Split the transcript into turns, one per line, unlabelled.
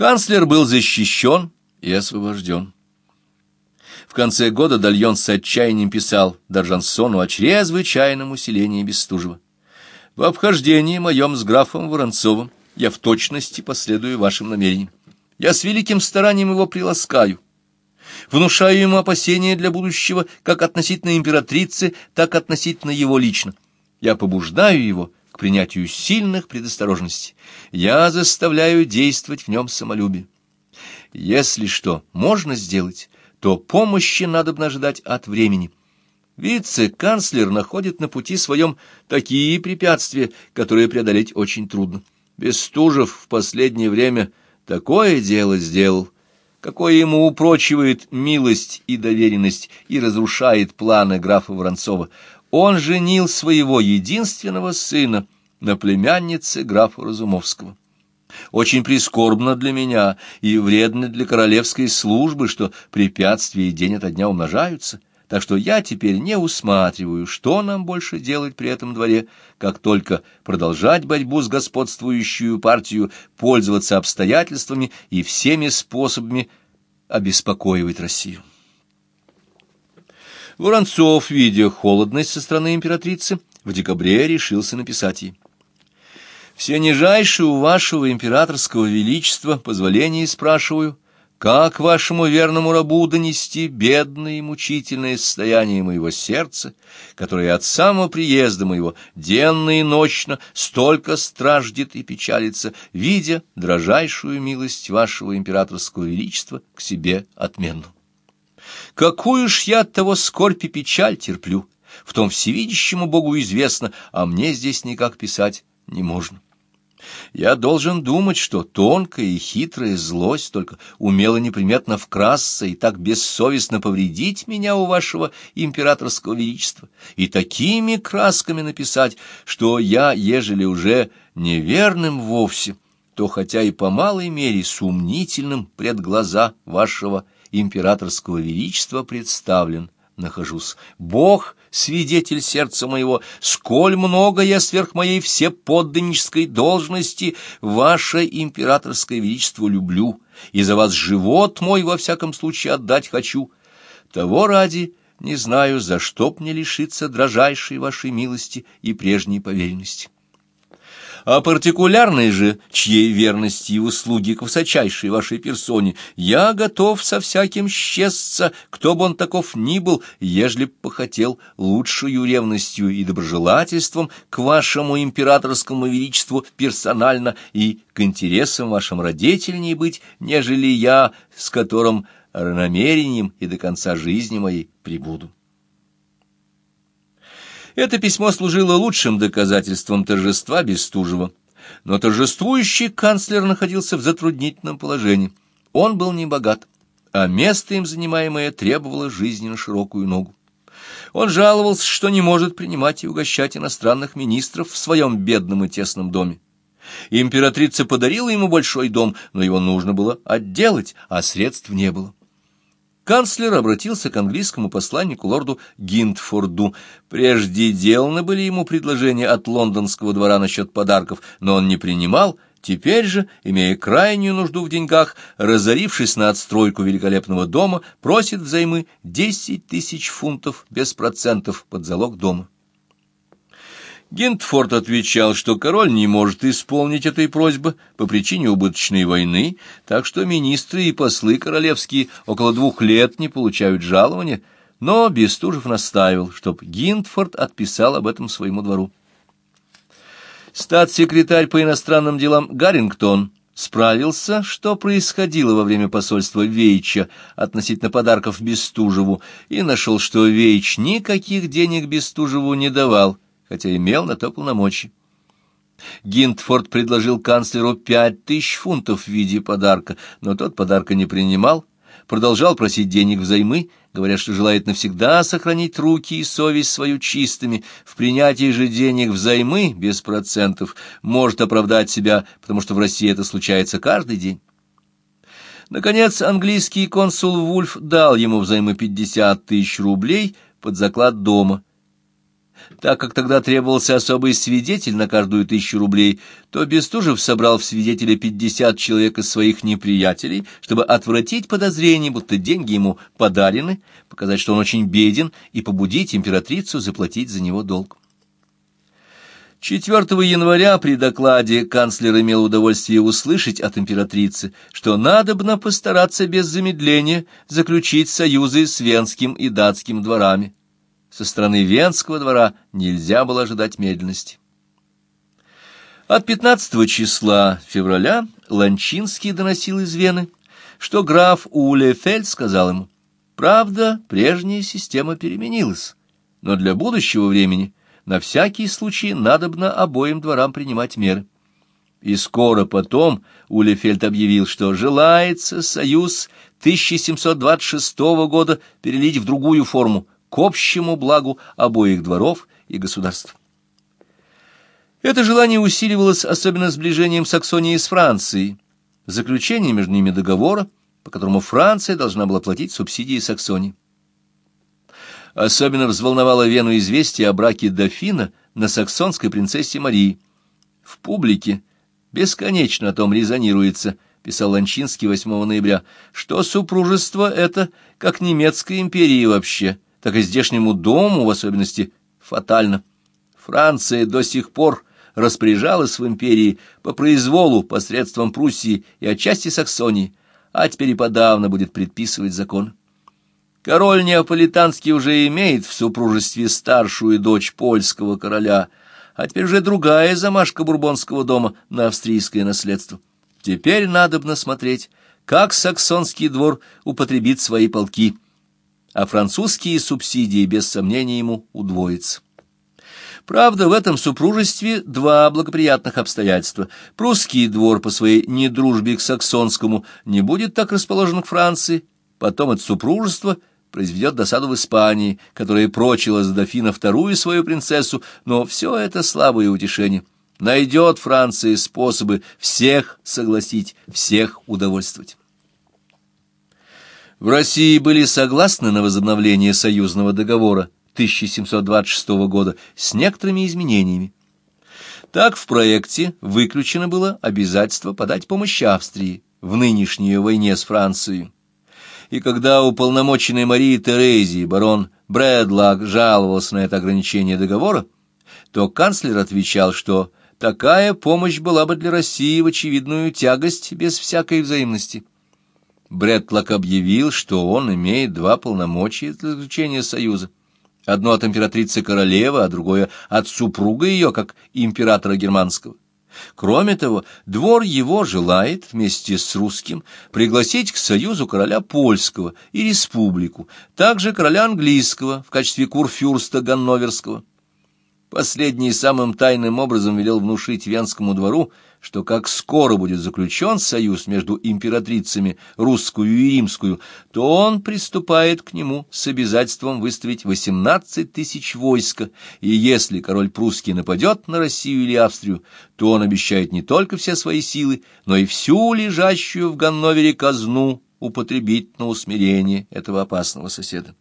Канцлер был защищен и освобожден. В конце года Дальон с отчаянием писал Доржансону о чрезвычайном усилении Бестужева. «В обхождении моем с графом Воронцовым я в точности последую вашим намерениям. Я с великим старанием его приласкаю, внушаю ему опасения для будущего как относительно императрицы, так относительно его лично. Я побуждаю его принятию сильных предосторожностей. Я заставляю действовать в нем самолюбие. Если что можно сделать, то помощи надо бы ожидать от времени. Вице-канцлер находит на пути своем такие препятствия, которые преодолеть очень трудно. Бестужев в последнее время такое дело сделал, какое ему упрочивает милость и доверенность и разрушает планы графа Воронцова. Он женил своего единственного сына на племяннице графа Разумовского. Очень прискорбно для меня и вредно для королевской службы, что препятствия день ото дня умножаются, так что я теперь не усматриваю, что нам больше делать при этом дворе, как только продолжать борьбу с господствующую партию, пользоваться обстоятельствами и всеми способами обеспокоивать Россию. Воронцов, видя холодность со стороны императрицы, в декабре решился написать ей. «Все нижайшие у вашего императорского величества позволения спрашиваю, как вашему верному рабу донести бедное и мучительное состояние моего сердца, которое от самого приезда моего денно и ночно столько страждет и печалится, видя дрожайшую милость вашего императорского величества к себе отмену? Какую ж я от того скорбь и печаль терплю, в том всевидящему Богу известно, а мне здесь никак писать не можно. Я должен думать, что тонкая и хитрая злость только умела неприметно вкрасться и так бессовестно повредить меня у вашего императорского величества, и такими красками написать, что я, ежели уже неверным вовсе, то хотя и по малой мере сумнительным пред глаза вашего императорского величества представлен нахожусь. Бог — свидетель сердца моего, сколь много я сверх моей всеподданнической должности ваше императорское величество люблю, и за вас живот мой во всяком случае отдать хочу. Того ради не знаю, за что мне лишиться дрожайшей вашей милости и прежней поверенности а партикулярной же, чьей верности и услуги к высочайшей вашей персоне, я готов со всяким счастьца, кто бы он таков ни был, ежели б похотел лучшую ревностью и доброжелательством к вашему императорскому величеству персонально и к интересам вашим родительней быть, нежели я, с которым намерением и до конца жизни моей прибуду. Это письмо служило лучшим доказательством торжества Бестужева. Но торжествующий канцлер находился в затруднительном положении. Он был не богат, а место им занимаемое требовало жизненно широкую ногу. Он жаловался, что не может принимать и угощать иностранных министров в своем бедном и тесном доме. Императрица подарила ему большой дом, но его нужно было отделать, а средств не было. Канцлер обратился к английскому посланнику лорду Гинтфорду. Прежде деланы были ему предложения от лондонского двора насчет подарков, но он не принимал. Теперь же, имея крайнюю нужду в деньгах, разорившись на отстройку великолепного дома, просит взаймы десять тысяч фунтов без процентов под залог дома. Гентфорд отвечал, что король не может исполнить этой просьбы по причине убыточной войны, так что министры и послы королевские около двух лет не получают жалования, но Бестужев настаивал, чтоб Гинтфорд отписал об этом своему двору. Статс-секретарь по иностранным делам Гаррингтон справился, что происходило во время посольства Вейча относительно подарков Бестужеву, и нашел, что Вейч никаких денег Бестужеву не давал, хотя имел на то полномочия. Гинтфорд предложил канцлеру пять тысяч фунтов в виде подарка, но тот подарка не принимал, продолжал просить денег взаймы, говоря, что желает навсегда сохранить руки и совесть свою чистыми, в принятии же денег взаймы без процентов может оправдать себя, потому что в России это случается каждый день. Наконец, английский консул Вульф дал ему взаймы пятьдесят тысяч рублей под заклад дома – Так как тогда требовался особый свидетель на каждую тысячу рублей, то Бестужев собрал в свидетеля пятьдесят человек из своих неприятелей, чтобы отвратить подозрение, будто деньги ему подарены, показать, что он очень беден, и побудить императрицу заплатить за него долг. 4 января при докладе канцлер имел удовольствие услышать от императрицы, что надобно постараться без замедления заключить союзы с венским и датским дворами. Со стороны венского двора нельзя было ожидать медленности. От 15 числа февраля Ланчинский доносил из Вены, что граф Улефельд сказал ему, «Правда, прежняя система переменилась, но для будущего времени – на всякий случай надобно обоим дворам принимать меры. И скоро потом Улефельд объявил, что желается союз 1726 года перелить в другую форму, к общему благу обоих дворов и государств. Это желание усиливалось особенно сближением Саксонии с Францией, заключением между ними договора, по которому Франция должна была платить субсидии Саксонии. Особенно взволновало Вену известие о браке дофина на саксонской принцессе Марии. В публике бесконечно о том резонируется, писал Ланчинский 8 ноября, что супружество это, как немецкой империи вообще, так и здешнему дому в особенности фатально. Франция до сих пор распоряжалась в империи по произволу посредством Пруссии и отчасти Саксонии, а теперь и подавно будет предписывать закон. Король Неаполитанский уже имеет в супружестве старшую дочь польского короля, а теперь уже другая замашка бурбонского дома на австрийское наследство. Теперь надобно смотреть, как саксонский двор употребит свои полки, а французские субсидии, без сомнения, ему удвоятся. Правда, в этом супружестве два благоприятных обстоятельства. Прусский двор по своей недружбе к саксонскому не будет так расположен к Франции, потом это супружество – произведет досаду в Испании, которая прочила за дофина вторую свою принцессу, но все это слабое утешение. Найдет Франция способы всех согласить, всех удовольствовать. В России были согласны на возобновление союзного договора 1726 года с некоторыми изменениями. Так в проекте выключено было обязательство подать помощь Австрии в нынешней войне с Францией и когда уполномоченный Марии Терезии барон Брэдлак жаловался на это ограничение договора, то канцлер отвечал, что такая помощь была бы для России в очевидную тягость без всякой взаимности. Брэдлак объявил, что он имеет два полномочия для заключения союза. Одно от императрицы королевы, а другое от супруга ее, как императора германского. Кроме того, двор его желает вместе с русским пригласить к союзу короля польского и республику, также короля английского в качестве курфюрста ганноверского. Последний самым тайным образом велел внушить Венскому двору, что как скоро будет заключен союз между императрицами русскую и римскую, то он приступает к нему с обязательством выставить восемнадцать тысяч войска, и если король прусский нападет на Россию или Австрию, то он обещает не только все свои силы, но и всю лежащую в Ганновере казну употребить на усмирение этого опасного соседа.